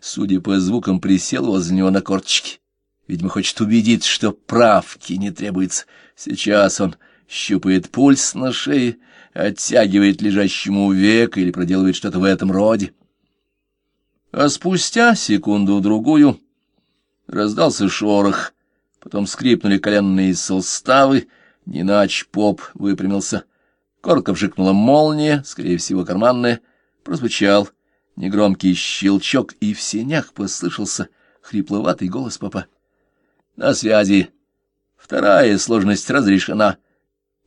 судя по звукам, присел возле него на корточки. Видимо, хочет убедиться, что правки не требуется. Сейчас он щупает пульс на шее, оттягивает лежащему век или проделывает что-то в этом роде. А спустя секунду-другую раздался шорох, потом скрипнули коленные суставы, не поп выпрямился. Коротко вжикнула молния, скорее всего, карманная, прозвучал негромкий щелчок, и в сенях послышался хрипловатый голос папа. — На связи. Вторая сложность разрешена.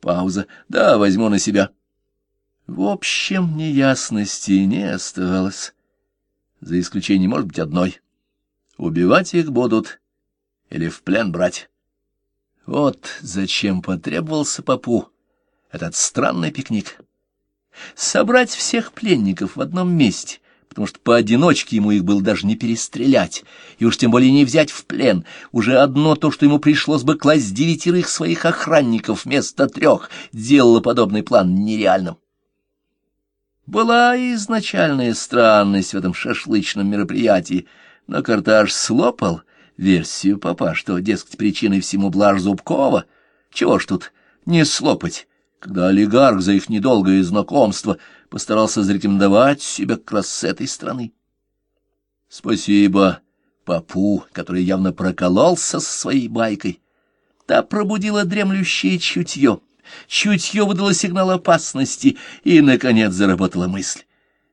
Пауза. Да, возьму на себя. В общем, неясности не оставалось. За исключением, может быть, одной. Убивать их будут или в плен брать. Вот зачем потребовался папу этот странный пикник. Собрать всех пленников в одном месте, потому что поодиночке ему их было даже не перестрелять, и уж тем более не взять в плен. Уже одно то, что ему пришлось бы класть девятерых своих охранников вместо трех, делало подобный план нереальным. Была и изначальная странность в этом шашлычном мероприятии, но Карташ слопал версию папа, что, дескать, причиной всему блажь Зубкова. Чего ж тут не слопать, когда олигарх за их недолгое знакомство постарался зарекомендовать себя как раз с этой страны. Спасибо папу, который явно прокололся со своей байкой. Та пробудила дремлющее чутье. Чутье выдало сигнал опасности, и, наконец, заработала мысль.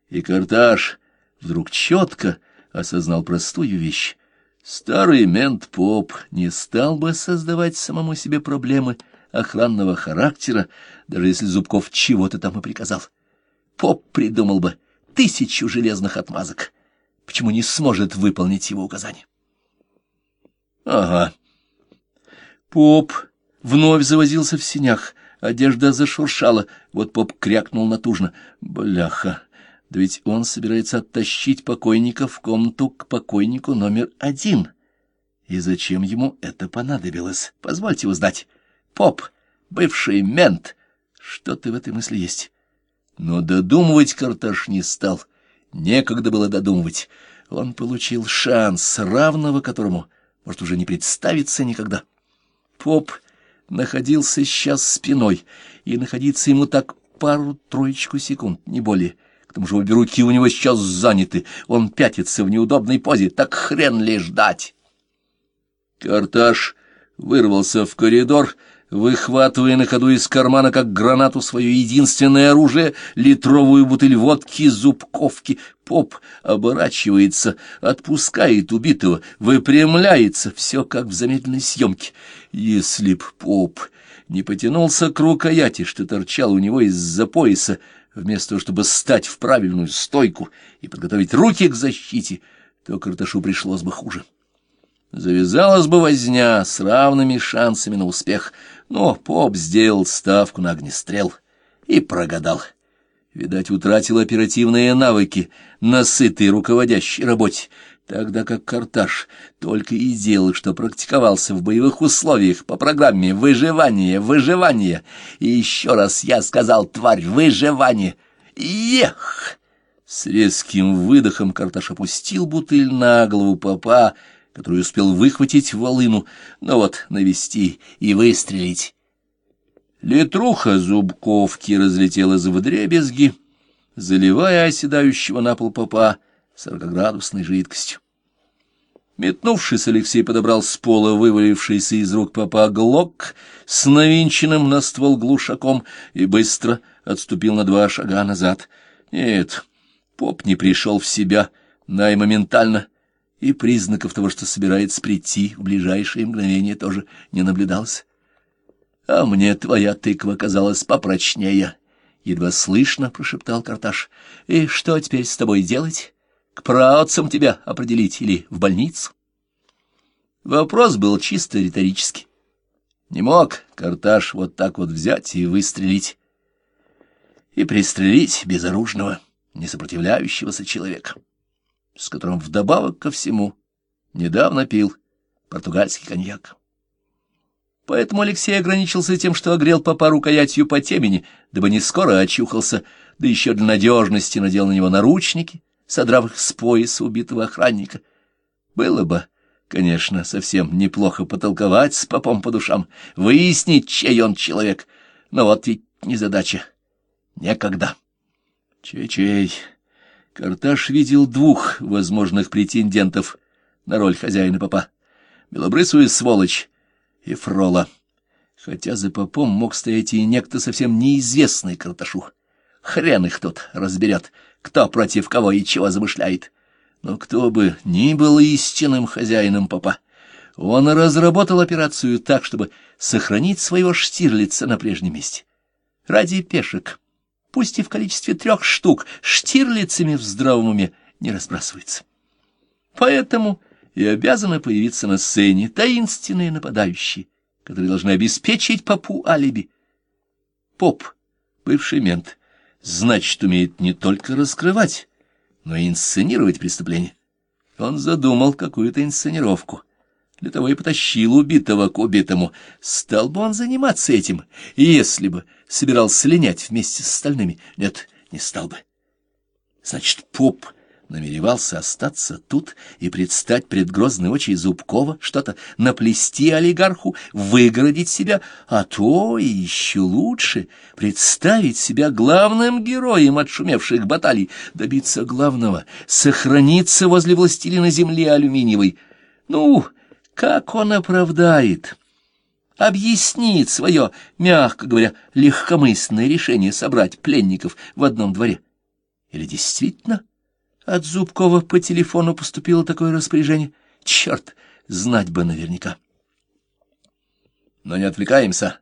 И Карташ вдруг четко осознал простую вещь. Старый мент-поп не стал бы создавать самому себе проблемы охранного характера, даже если Зубков чего-то там и приказал. Поп придумал бы тысячу железных отмазок. Почему не сможет выполнить его указания? Ага. Поп вновь завозился в синях, одежда зашуршала, вот поп крякнул натужно. Бляха! Да ведь он собирается оттащить покойника в комнату к покойнику номер один. И зачем ему это понадобилось? Позвольте узнать. Поп, бывший мент, что-то в этой мысли есть. Но додумывать Карташ не стал. Некогда было додумывать. Он получил шанс, равного которому может уже не представиться никогда. Поп находился сейчас спиной, и находиться ему так пару-троечку секунд, не более — к тому же обе руки у него сейчас заняты. Он пятится в неудобной позе. Так хрен ли ждать? Карташ вырвался в коридор, выхватывая на ходу из кармана, как гранату, свое единственное оружие, литровую бутыль водки зубковки. Поп оборачивается, отпускает убитого, выпрямляется, все как в замедленной съемке. Если б поп не потянулся к рукояти, что торчал у него из-за пояса, вместо того, чтобы стать в правильную стойку и подготовить руки к защите, то Карташу пришлось бы хуже. Завязалась бы возня с равными шансами на успех, но поп сделал ставку на огнестрел и прогадал. Видать, утратил оперативные навыки на сытой руководящей работе, тогда как Карташ только и делал, что практиковался в боевых условиях по программе «Выживание, выживание». И еще раз я сказал, тварь, «Выживание». Ех! С резким выдохом Карташ опустил бутыль на голову папа, который успел выхватить волыну, но вот навести и выстрелить. Летруха зубковки разлетелась в дребезги, заливая оседающего на пол папа, сорокоградусной жидкостью. Метнувшись, Алексей подобрал с пола вывалившийся из рук папа глок с навинченным на ствол глушаком и быстро отступил на два шага назад. Нет, поп не пришел в себя, най моментально, и признаков того, что собирается прийти в ближайшее мгновение, тоже не наблюдалось. А мне твоя тыква казалась попрочнее. Едва слышно, — прошептал Карташ. — И что теперь с тобой делать? к праотцам тебя определить или в больницу? Вопрос был чисто риторический. Не мог Карташ вот так вот взять и выстрелить. И пристрелить безоружного, несопротивляющегося человека, с которым вдобавок ко всему недавно пил португальский коньяк. Поэтому Алексей ограничился тем, что огрел папа рукоятью по темени, дабы не скоро очухался, да еще для надежности надел на него наручники — содрав их с пояса убитого охранника. Было бы, конечно, совсем неплохо потолковать с попом по душам, выяснить, чей он человек, но вот ведь незадача. Некогда. Чей-чей. Карташ видел двух возможных претендентов на роль хозяина попа. Белобрысую сволочь и Фрола. Хотя за попом мог стоять и некто совсем неизвестный Карташу. Хрен их тут разберет, кто против кого и чего замышляет. Но кто бы ни был истинным хозяином попа, он разработал операцию так, чтобы сохранить своего Штирлица на прежнем месте. Ради пешек, пусть и в количестве трех штук, Штирлицами в здравом уме не разбрасывается. Поэтому и обязаны появиться на сцене таинственные нападающие, которые должны обеспечить попу алиби. Поп, бывший мент, значит, умеет не только раскрывать, но и инсценировать преступление. Он задумал какую-то инсценировку. Для того и потащил убитого к убитому. Стал бы он заниматься этим, если бы собирался линять вместе с остальными. Нет, не стал бы. Значит, поп намеревался остаться тут и предстать пред грозной очи Зубкова, что-то наплести олигарху, выгородить себя, а то и еще лучше представить себя главным героем отшумевших баталий, добиться главного, сохраниться возле властелина земли алюминиевой. Ну, как он оправдает, объяснит свое, мягко говоря, легкомысленное решение собрать пленников в одном дворе? Или действительно от Зубкова по телефону поступило такое распоряжение. Черт, знать бы наверняка. Но не отвлекаемся.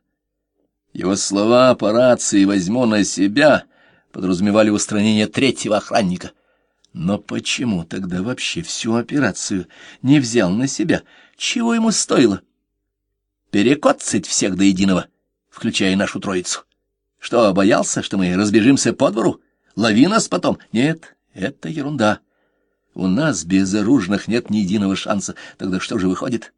Его слова по рации «возьму на себя» подразумевали устранение третьего охранника. Но почему тогда вообще всю операцию не взял на себя? Чего ему стоило? Перекоцать всех до единого, включая нашу троицу. Что, боялся, что мы разбежимся по двору? Лови нас потом? Нет, это ерунда. У нас безоружных нет ни единого шанса. Тогда что же выходит?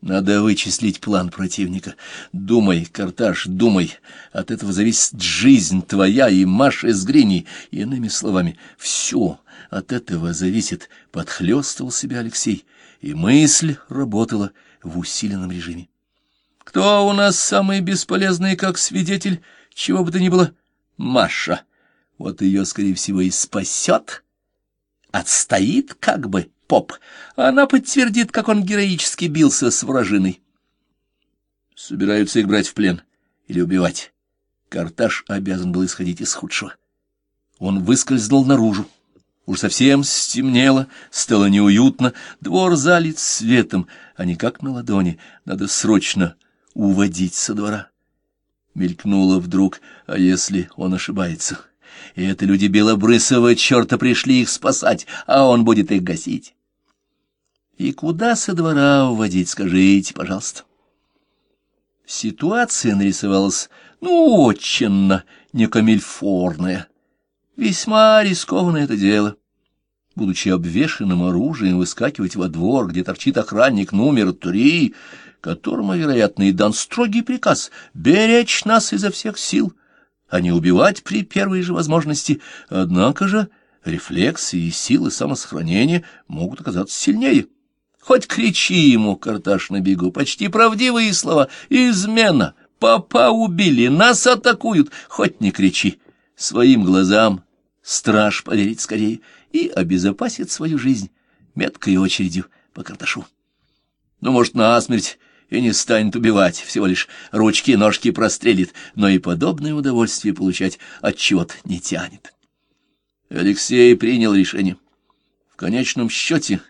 Надо вычислить план противника. Думай, Карташ, думай. От этого зависит жизнь твоя и Маши с Гриней. Иными словами, все от этого зависит. Подхлёстывал себя Алексей, и мысль работала в усиленном режиме. Кто у нас самый бесполезный как свидетель, чего бы то ни было? Маша. Вот ее, скорее всего, и спасет. Отстоит как бы поп. Она подтвердит, как он героически бился с вражиной. Собираются их брать в плен или убивать. Карташ обязан был исходить из худшего. Он выскользнул наружу. Уж совсем стемнело, стало неуютно, двор залит светом, а не как на ладони. Надо срочно уводить со двора. Мелькнуло вдруг, а если он ошибается? И это люди белобрысого черта пришли их спасать, а он будет их гасить. И куда со двора уводить, скажите, пожалуйста. Ситуация нарисовалась, ну, очень некамильфорная. Весьма рискованное это дело. Будучи обвешанным оружием, выскакивать во двор, где торчит охранник номер три, которому, вероятно, и дан строгий приказ беречь нас изо всех сил — а не убивать при первой же возможности. Однако же рефлексы и силы самосохранения могут оказаться сильнее. Хоть кричи ему, Карташ, на бегу, почти правдивые слова. Измена, папа убили, нас атакуют. Хоть не кричи, своим глазам страж поверить скорее и обезопасит свою жизнь меткой очередью по Карташу. Ну, может, насмерть и не станет убивать, всего лишь ручки и ножки прострелит, но и подобное удовольствие получать от чего-то не тянет. Алексей принял решение. В конечном счете,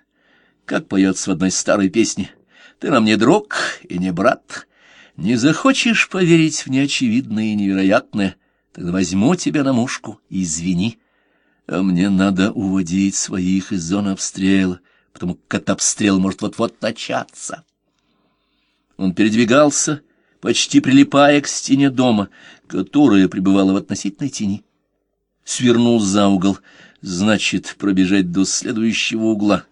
как поется в одной старой песне, «Ты нам не друг и не брат, не захочешь поверить в неочевидное и невероятное, тогда возьму тебя на мушку и извини, а мне надо уводить своих из зоны обстрела, потому как обстрел может вот-вот начаться». Он передвигался, почти прилипая к стене дома, которая пребывала в относительной тени. Свернул за угол, значит, пробежать до следующего угла.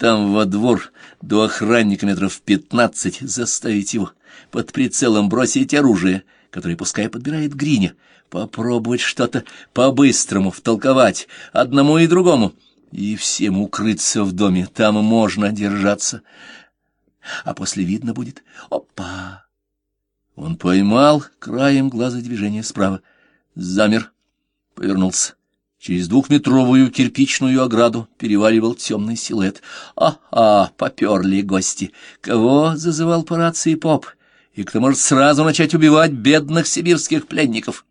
Там во двор до охранника метров пятнадцать заставить его под прицелом бросить оружие, которое пускай подбирает Гриня, попробовать что-то по-быстрому втолковать одному и другому. и всем укрыться в доме, там можно держаться. А после видно будет. Опа! Он поймал краем глаза движение справа. Замер, повернулся. Через двухметровую кирпичную ограду переваливал темный силуэт. А-а, поперли гости. Кого зазывал по рации поп? И кто может сразу начать убивать бедных сибирских пленников?